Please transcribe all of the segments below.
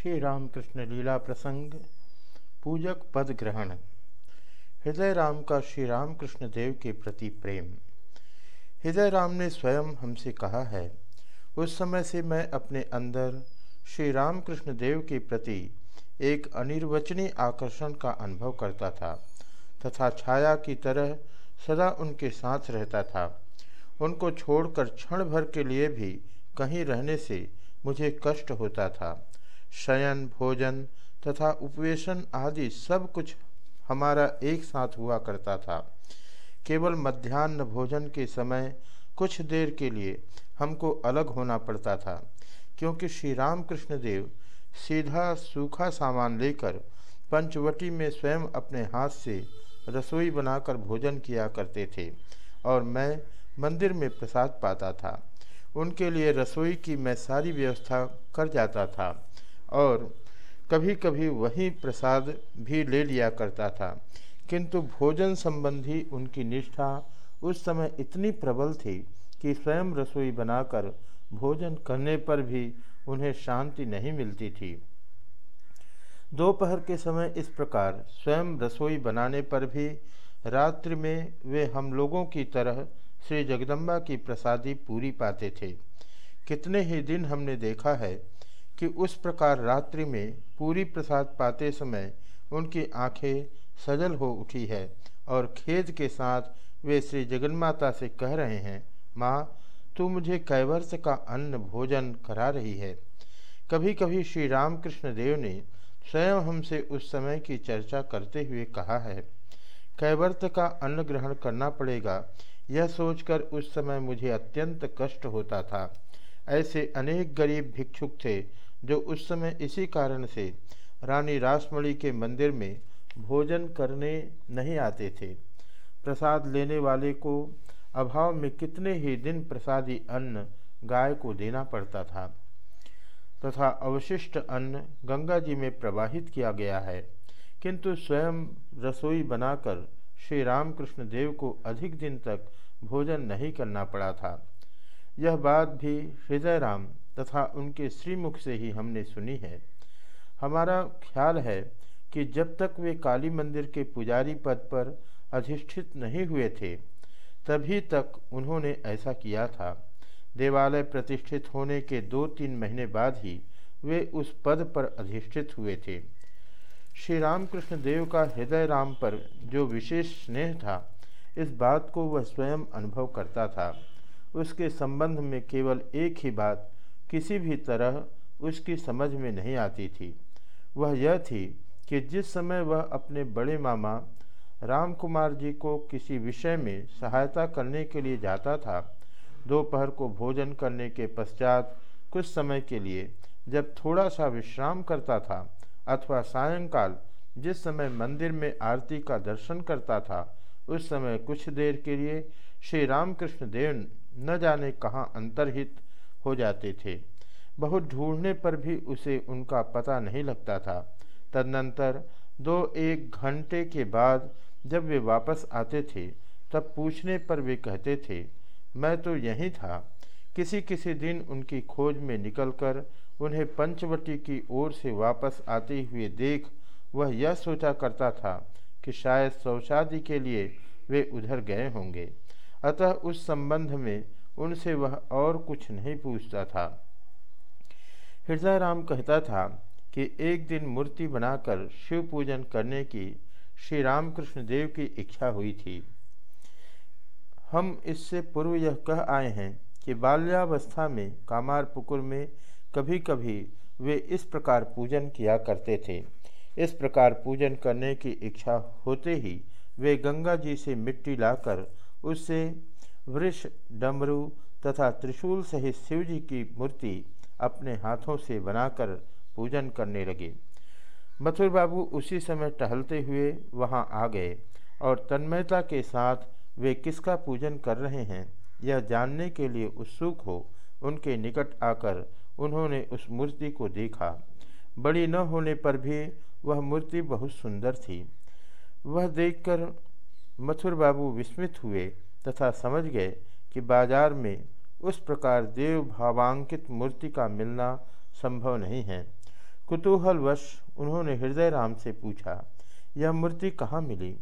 श्री रामकृष्ण लीला प्रसंग, पूजक पद ग्रहण। हृदय राम का श्री रामकृष्ण देव के प्रति प्रेम। हृदय राम ने स्वयं हमसे कहा है, उस समय से मैं अपने अंदर श्री रामकृष्ण देव के प्रति एक अनिर्वचनीय आकर्षण का अनुभव करता था, तथा छाया की तरह सदा उनके साथ रहता था। उनको छोड़कर क्षण भर के लिए भी कहीं रहने से मुझे कष्ट होता था। शयन, भोजन तथा उपवेशन आदि सब कुछ हमारा एक साथ हुआ करता था। केवल मध्यान्ह भोजन के समय कुछ देर के लिए हमको अलग होना पड़ता था, क्योंकि श्री रामकृष्ण देव सीधा सूखा सामान लेकर पंचवटी में स्वयं अपने हाथ से रसोई बनाकर भोजन किया करते थे और मैं मंदिर में प्रसाद पाता था। उनके लिए रसोई की मैं सारी व्यवस्था कर जाता था। और कभी कभी वही प्रसाद भी ले लिया करता था। किंतु भोजन संबंधी उनकी निष्ठा उस समय इतनी प्रबल थी कि स्वयं रसोई बनाकर भोजन करने पर भी उन्हें शांति नहीं मिलती थी। दोपहर के समय इस प्रकार स्वयं रसोई बनाने पर भी रात्रि में वे हम लोगों की तरह श्री जगदम्बा की प्रसादी पूरी पाते थे। कितने ही दिन हमने देखा है कि उस प्रकार रात्रि में पूरी प्रसाद पाते समय उनकी आँखें सजल हो उठी है और खेद के साथ वे श्री जगन्माता से कह रहे हैं, माँ, तू मुझे कैवर्ष का अन्न भोजन करा रही है। कभी कभी श्री रामकृष्ण देव ने स्वयं हमसे उस समय की चर्चा करते हुए कहा है कैवर्त का अन्न ग्रहण करना पड़ेगा। यह सोचकर उस समय मुझे अत्यंत कष्ट होता था। ऐसे अनेक गरीब भिक्षुक थे जो उस समय इसी कारण से रानी रासमणी के मंदिर में भोजन करने नहीं आते थे। प्रसाद लेने वाले को अभाव में कितने ही दिन प्रसादी अन्न गाय को देना पड़ता था। तथा अवशिष्ट अन्न गंगा जी में प्रवाहित किया गया है। किंतु स्वयं रसोई बनाकर श्री रामकृष्ण देव को अधिक दिन तक भोजन नहीं करना पड़ा था। यह बात भी हृदय राम तथा उनके श्रीमुख से ही हमने सुनी है। हमारा ख्याल है कि जब तक वे काली मंदिर के पुजारी पद पर अधिष्ठित नहीं हुए थे, तभी तक उन्होंने ऐसा किया था। देवालय प्रतिष्ठित होने के दो तीन महीने बाद ही वे उस पद पर अधिष्ठित हुए थे। श्री रामकृष्ण देव का हृदय राम पर जो विशेष स्नेह था, इस बात को वह स्वयं अनुभव करता था। उसके संबंध में केवल एक ही बात किसी भी तरह उसकी समझ में नहीं आती थी। वह यह थी कि जिस समय वह अपने बड़े मामा राम कुमार जी को किसी विषय में सहायता करने के लिए जाता था, दोपहर को भोजन करने के पश्चात कुछ समय के लिए जब थोड़ा सा विश्राम करता था अथवा सायंकाल जिस समय मंदिर में आरती का दर्शन करता था, उस समय कुछ देर के लिए श्री रामकृष्ण देव न जाने कहाँ अंतर्हित हो जाते थे। बहुत ढूँढने पर भी उसे उनका पता नहीं लगता था। तदनंतर दो एक घंटे के बाद जब वे वापस आते थे, तब पूछने पर वे कहते थे, मैं तो यहीं था। किसी किसी दिन उनकी खोज में निकलकर उन्हें पंचवटी की ओर से वापस आते हुए देख वह यह सोचा करता था कि शायद शौशादी के लिए वे उधर गए होंगे। अतः उस संबंध में उनसे वह और कुछ नहीं पूछता था। हृदय राम कहता था कि एक दिन मूर्ति बनाकर शिव पूजन करने की श्री रामकृष्ण देव की इच्छा हुई थी। हम इससे पूर्व यह कह आए हैं कि बाल्यावस्था में कामार पुकुर में कभी कभी वे इस प्रकार पूजन किया करते थे। इस प्रकार पूजन करने की इच्छा होते ही वे गंगा जी से मिट्टी लाकर उससे वृक्ष डमरू तथा त्रिशूल सहित शिव जी की मूर्ति अपने हाथों से बनाकर पूजन करने लगे। मथुर बाबू उसी समय टहलते हुए वहाँ आ गए और तन्मयता के साथ वे किसका पूजन कर रहे हैं, यह जानने के लिए उत्सुक हो उनके निकट आकर उन्होंने उस मूर्ति को देखा। बड़ी न होने पर भी वह मूर्ति बहुत सुंदर थी। वह देखकर मथुर बाबू विस्मित हुए तथा समझ गए कि बाज़ार में उस प्रकार देव भावांकित मूर्ति का मिलना संभव नहीं है। कुतूहलवश उन्होंने हृदय राम से पूछा, यह मूर्ति कहाँ मिली?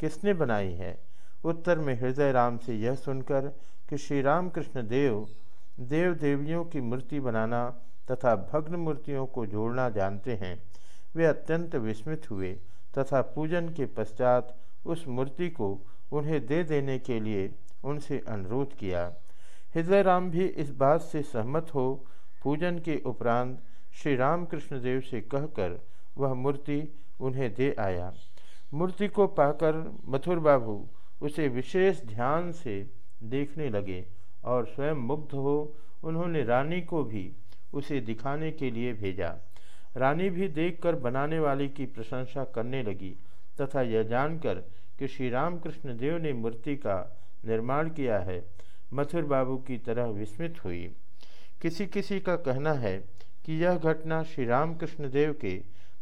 किसने बनाई है? उत्तर में हृदय राम से यह सुनकर कि श्री रामकृष्ण देव देव देवियों की मूर्ति बनाना तथा भग्न मूर्तियों को जोड़ना जानते हैं। वे अत्यंत विस्मित हुए तथा पूजन के पश्चात उस मूर्ति को उन्हें दे देने के लिए उनसे अनुरोध किया। हृदय राम भी इस बात से सहमत हो। पूजन के उपरांत श्री रामकृष्ण देव से कहकर वह मूर्ति उन्हें दे आया। मूर्ति को पाकर मथुर बाबू उसे विशेष ध्यान से देखने लगे और स्वयं मुग्ध हो उन्होंने रानी को भी उसे दिखाने के लिए भेजा। रानी भी देखकर बनाने वाले की प्रशंसा करने लगी तथा यह जानकर कि श्री रामकृष्ण देव ने मूर्ति का निर्माण किया है। मथुर बाबू की तरह विस्मित हुई। किसी किसी का कहना है कि यह घटना श्री रामकृष्ण देव के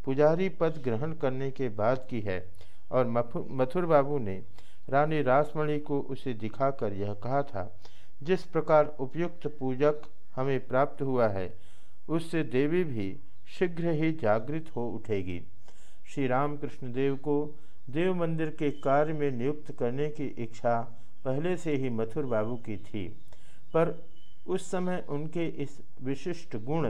पुजारी पद ग्रहण करने के बाद की है और मथुर बाबू ने रानी रासमणि को उसे दिखाकर यह कहा था, जिस प्रकार उपयुक्त पूजक हमें प्राप्त हुआ है, उससे देवी भी शीघ्र ही जागृत हो उठेगी। श्री रामकृष्ण देव को देव मंदिर के कार्य में नियुक्त करने की इच्छा पहले से ही मथुर बाबू की थी, पर उस समय उनके इस विशिष्ट गुण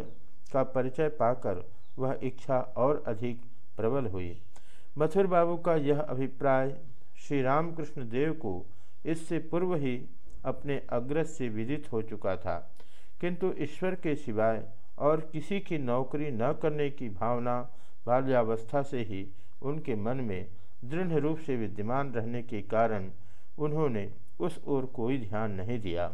का परिचय पाकर वह इच्छा और अधिक प्रबल हुई। मथुर बाबू का यह अभिप्राय श्री रामकृष्ण देव को इससे पूर्व ही अपने अग्रज से विदित हो चुका था, किंतु ईश्वर के सिवाय और किसी की नौकरी न करने की भावना बाल्यावस्था से ही उनके मन में दृढ़ रूप से विद्यमान रहने के कारण उन्होंने उस ओर कोई ध्यान नहीं दिया।